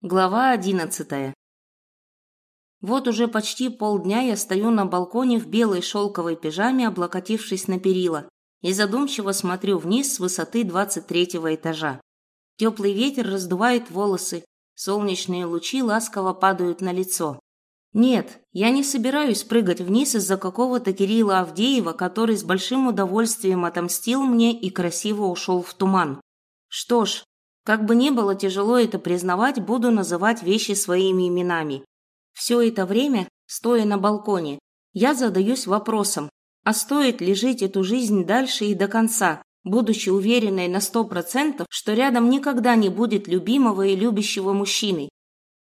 Глава одиннадцатая. Вот уже почти полдня я стою на балконе в белой шелковой пижаме, облокотившись на перила, и задумчиво смотрю вниз с высоты двадцать третьего этажа. Теплый ветер раздувает волосы, солнечные лучи ласково падают на лицо. Нет, я не собираюсь прыгать вниз из-за какого-то Кирилла Авдеева, который с большим удовольствием отомстил мне и красиво ушел в туман. Что ж, как бы ни было тяжело это признавать, буду называть вещи своими именами. Все это время, стоя на балконе, я задаюсь вопросом, а стоит ли жить эту жизнь дальше и до конца, будучи уверенной на сто процентов, что рядом никогда не будет любимого и любящего мужчины?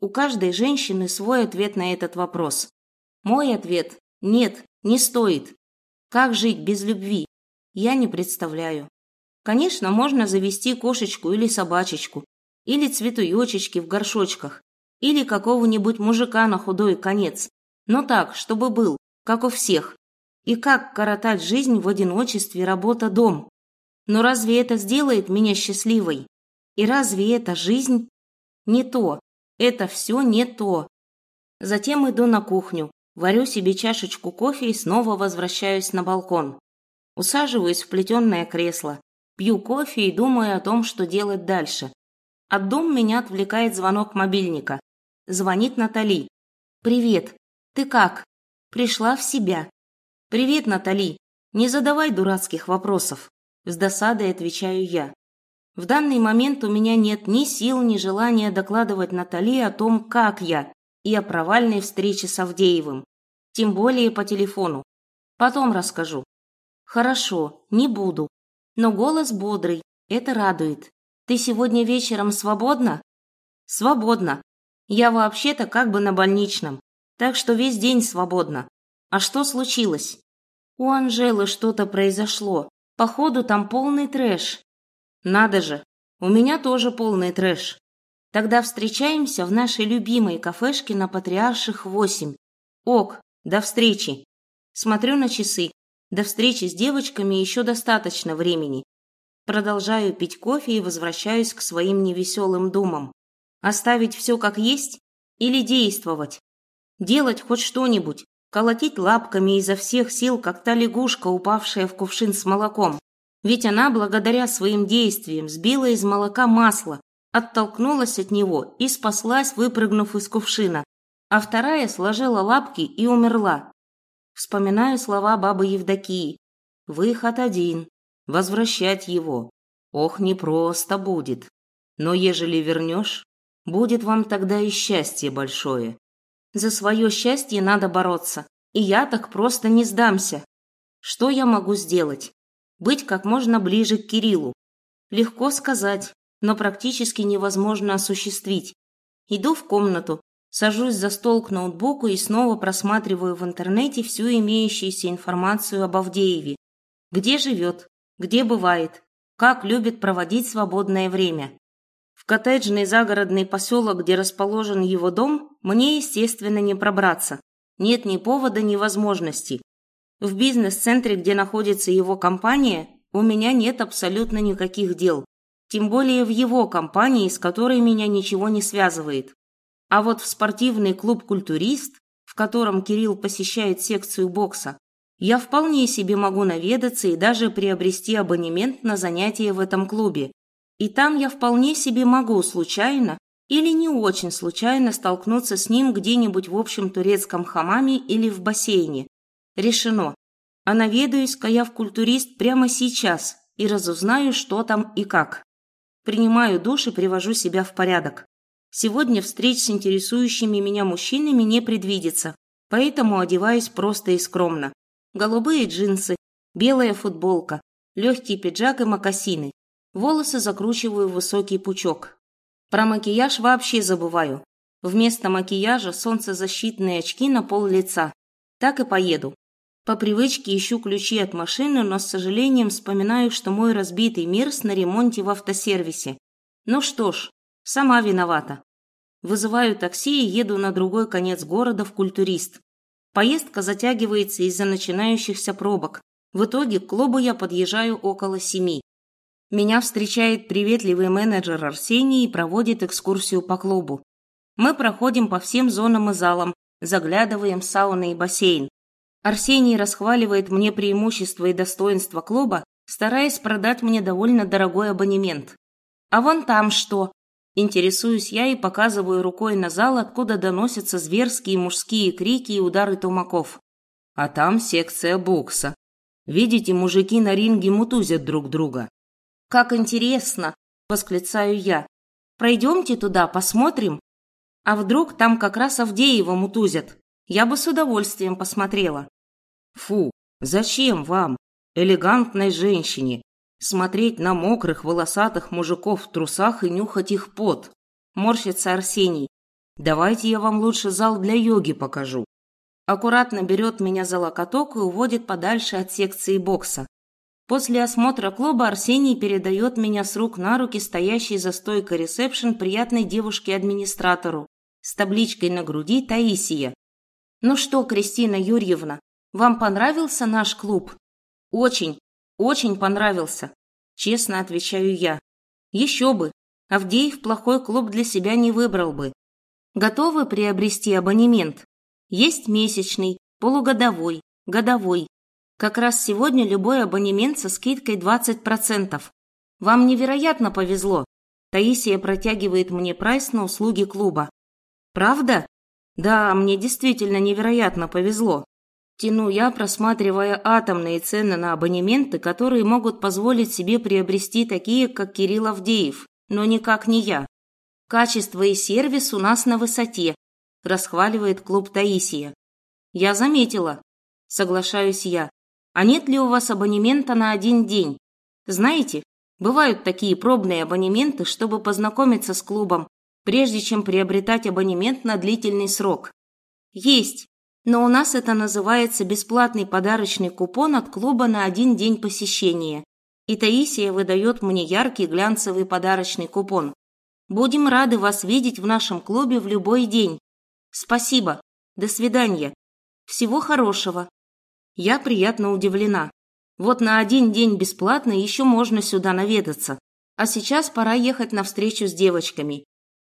У каждой женщины свой ответ на этот вопрос. Мой ответ – нет, не стоит. Как жить без любви? Я не представляю. Конечно, можно завести кошечку или собачечку, или цветуёчечки в горшочках, или какого-нибудь мужика на худой конец. Но так, чтобы был, как у всех. И как коротать жизнь в одиночестве, работа, дом? Но разве это сделает меня счастливой? И разве это жизнь? Не то. Это все не то. Затем иду на кухню, варю себе чашечку кофе и снова возвращаюсь на балкон. Усаживаюсь в плетеное кресло, Пью кофе и думаю о том, что делать дальше. От дом меня отвлекает звонок мобильника. Звонит Натали. «Привет. Ты как?» «Пришла в себя». «Привет, Натали. Не задавай дурацких вопросов». С досадой отвечаю я. В данный момент у меня нет ни сил, ни желания докладывать Натали о том, как я, и о провальной встрече с Авдеевым. Тем более по телефону. Потом расскажу. Хорошо, не буду. Но голос бодрый, это радует. Ты сегодня вечером свободна? Свободна. Я вообще-то как бы на больничном, так что весь день свободна. А что случилось? У Анжелы что-то произошло. Походу, там полный трэш. Надо же, у меня тоже полный трэш. Тогда встречаемся в нашей любимой кафешке на Патриарших 8. Ок, до встречи. Смотрю на часы. До встречи с девочками еще достаточно времени. Продолжаю пить кофе и возвращаюсь к своим невеселым думам. Оставить все как есть или действовать? Делать хоть что-нибудь, колотить лапками изо всех сил, как та лягушка, упавшая в кувшин с молоком. Ведь она, благодаря своим действиям, сбила из молока масло, оттолкнулась от него и спаслась, выпрыгнув из кувшина, а вторая сложила лапки и умерла. Вспоминаю слова бабы Евдокии. Выход один. Возвращать его. Ох, непросто будет. Но ежели вернешь, будет вам тогда и счастье большое. За свое счастье надо бороться, и я так просто не сдамся. Что я могу сделать? Быть как можно ближе к Кириллу. Легко сказать, но практически невозможно осуществить. Иду в комнату, Сажусь за стол к ноутбуку и снова просматриваю в интернете всю имеющуюся информацию об Авдееве. Где живет, где бывает, как любит проводить свободное время. В коттеджный загородный поселок, где расположен его дом, мне, естественно, не пробраться. Нет ни повода, ни возможности. В бизнес-центре, где находится его компания, у меня нет абсолютно никаких дел. Тем более в его компании, с которой меня ничего не связывает. А вот в спортивный клуб «Культурист», в котором Кирилл посещает секцию бокса, я вполне себе могу наведаться и даже приобрести абонемент на занятия в этом клубе. И там я вполне себе могу случайно или не очень случайно столкнуться с ним где-нибудь в общем турецком хамаме или в бассейне. Решено. А наведаюсь-ка я в культурист прямо сейчас и разузнаю, что там и как. Принимаю душ и привожу себя в порядок. Сегодня встреч с интересующими меня мужчинами не предвидится, поэтому одеваюсь просто и скромно. Голубые джинсы, белая футболка, легкий пиджак и мокасины. Волосы закручиваю в высокий пучок. Про макияж вообще забываю. Вместо макияжа солнцезащитные очки на пол лица. Так и поеду. По привычке ищу ключи от машины, но с сожалением вспоминаю, что мой разбитый Мирс на ремонте в автосервисе. Ну что ж, Сама виновата. Вызываю такси и еду на другой конец города в культурист. Поездка затягивается из-за начинающихся пробок. В итоге к клубу я подъезжаю около семи. Меня встречает приветливый менеджер Арсений и проводит экскурсию по клубу. Мы проходим по всем зонам и залам, заглядываем в сауны и бассейн. Арсений расхваливает мне преимущества и достоинства клуба, стараясь продать мне довольно дорогой абонемент. А вон там что? Интересуюсь я и показываю рукой на зал, откуда доносятся зверские мужские крики и удары тумаков. А там секция бокса. Видите, мужики на ринге мутузят друг друга. «Как интересно!» – восклицаю я. «Пройдемте туда, посмотрим. А вдруг там как раз Авдеева мутузят? Я бы с удовольствием посмотрела». «Фу, зачем вам, элегантной женщине, смотреть на мокрых волосатых мужиков в трусах и нюхать их пот?» Морщится Арсений. «Давайте я вам лучше зал для йоги покажу». Аккуратно берет меня за локоток и уводит подальше от секции бокса. После осмотра клуба Арсений передает меня с рук на руки стоящей за стойкой ресепшн приятной девушке-администратору с табличкой на груди «Таисия». «Ну что, Кристина Юрьевна, вам понравился наш клуб?» «Очень, очень понравился», – честно отвечаю я. «Еще бы, Авдеев плохой клуб для себя не выбрал бы. Готовы приобрести абонемент?» Есть месячный, полугодовой, годовой. Как раз сегодня любой абонемент со скидкой 20%. Вам невероятно повезло. Таисия протягивает мне прайс на услуги клуба. Правда? Да, мне действительно невероятно повезло. Тяну я, просматривая атомные цены на абонементы, которые могут позволить себе приобрести такие, как Кирилл Авдеев, но никак не я. Качество и сервис у нас на высоте, расхваливает клуб Таисия. Я заметила. Соглашаюсь я. А нет ли у вас абонемента на один день? Знаете, бывают такие пробные абонементы, чтобы познакомиться с клубом, прежде чем приобретать абонемент на длительный срок. Есть, но у нас это называется бесплатный подарочный купон от клуба на один день посещения. И Таисия выдает мне яркий глянцевый подарочный купон. Будем рады вас видеть в нашем клубе в любой день. Спасибо. До свидания. Всего хорошего. Я приятно удивлена. Вот на один день бесплатно еще можно сюда наведаться. А сейчас пора ехать на встречу с девочками.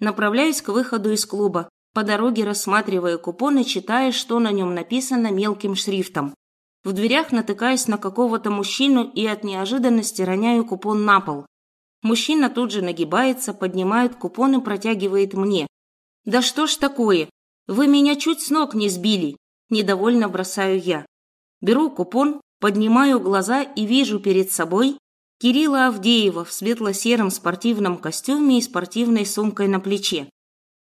Направляюсь к выходу из клуба, по дороге рассматривая купон и читая, что на нем написано мелким шрифтом. В дверях натыкаюсь на какого-то мужчину и от неожиданности роняю купон на пол. Мужчина тут же нагибается, поднимает купон и протягивает мне. «Да что ж такое? Вы меня чуть с ног не сбили. Недовольно бросаю я. Беру купон, поднимаю глаза и вижу перед собой Кирилла Авдеева в светло-сером спортивном костюме и спортивной сумкой на плече.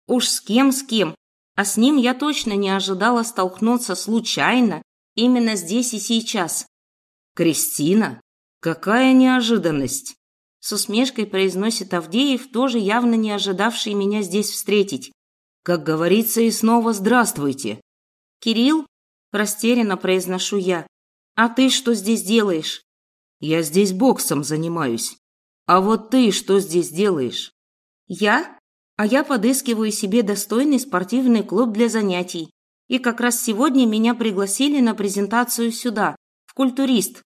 Уж с кем с кем, а с ним я точно не ожидала столкнуться случайно, именно здесь и сейчас. «Кристина? Какая неожиданность!» С усмешкой произносит Авдеев, тоже явно не ожидавший меня здесь встретить. Как говорится, и снова здравствуйте. Кирилл, растерянно произношу я. А ты что здесь делаешь? Я здесь боксом занимаюсь. А вот ты что здесь делаешь? Я? А я подыскиваю себе достойный спортивный клуб для занятий. И как раз сегодня меня пригласили на презентацию сюда, в культурист.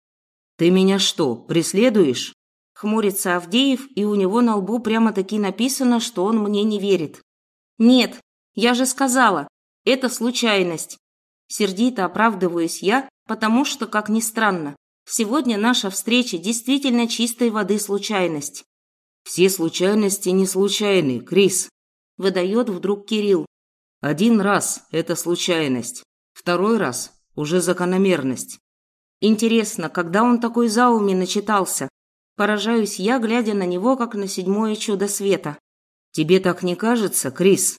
Ты меня что, преследуешь? Хмурится Авдеев, и у него на лбу прямо-таки написано, что он мне не верит. Нет, я же сказала, это случайность. Сердито оправдываюсь я, потому что, как ни странно, сегодня наша встреча действительно чистой воды случайность. Все случайности не случайны, Крис, выдает вдруг Кирилл. Один раз это случайность, второй раз уже закономерность. Интересно, когда он такой зауми начитался? Поражаюсь я, глядя на него, как на седьмое чудо света. Тебе так не кажется, Крис?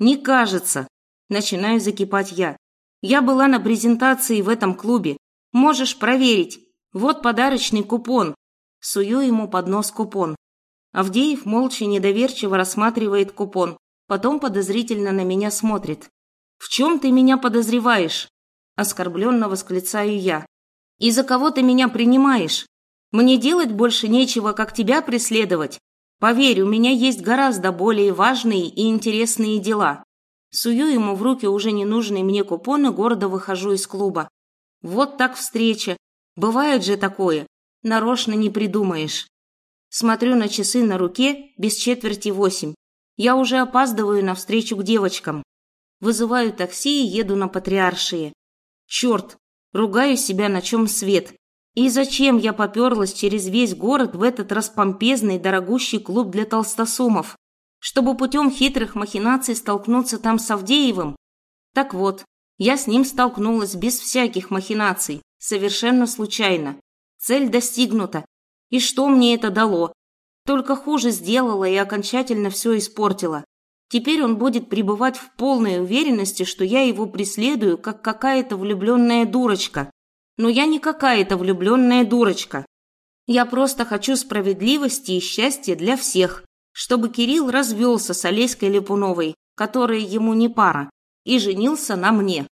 «Не кажется!» Начинаю закипать я. «Я была на презентации в этом клубе. Можешь проверить. Вот подарочный купон». Сую ему под нос купон. Авдеев молча недоверчиво рассматривает купон, потом подозрительно на меня смотрит. «В чем ты меня подозреваешь?» Оскорбленно восклицаю я. «И за кого ты меня принимаешь? Мне делать больше нечего, как тебя преследовать. Поверь, у меня есть гораздо более важные и интересные дела. Сую ему в руки уже ненужные мне купоны, гордо выхожу из клуба. Вот так встреча. Бывает же такое. Нарочно не придумаешь. Смотрю на часы на руке без четверти восемь. Я уже опаздываю на встречу к девочкам. Вызываю такси и еду на Патриаршие. Черт, ругаю себя, на чем свет. И зачем я поперлась через весь город в этот распомпезный дорогущий клуб для толстосумов? Чтобы путем хитрых махинаций столкнуться там с Авдеевым? Так вот, я с ним столкнулась без всяких махинаций, совершенно случайно. Цель достигнута. И что мне это дало? Только хуже сделала и окончательно все испортила. Теперь он будет пребывать в полной уверенности, что я его преследую, как какая-то влюбленная дурочка. Но я не какая-то влюбленная дурочка. Я просто хочу справедливости и счастья для всех, чтобы Кирилл развелся с Олеськой Липуновой, которая ему не пара, и женился на мне.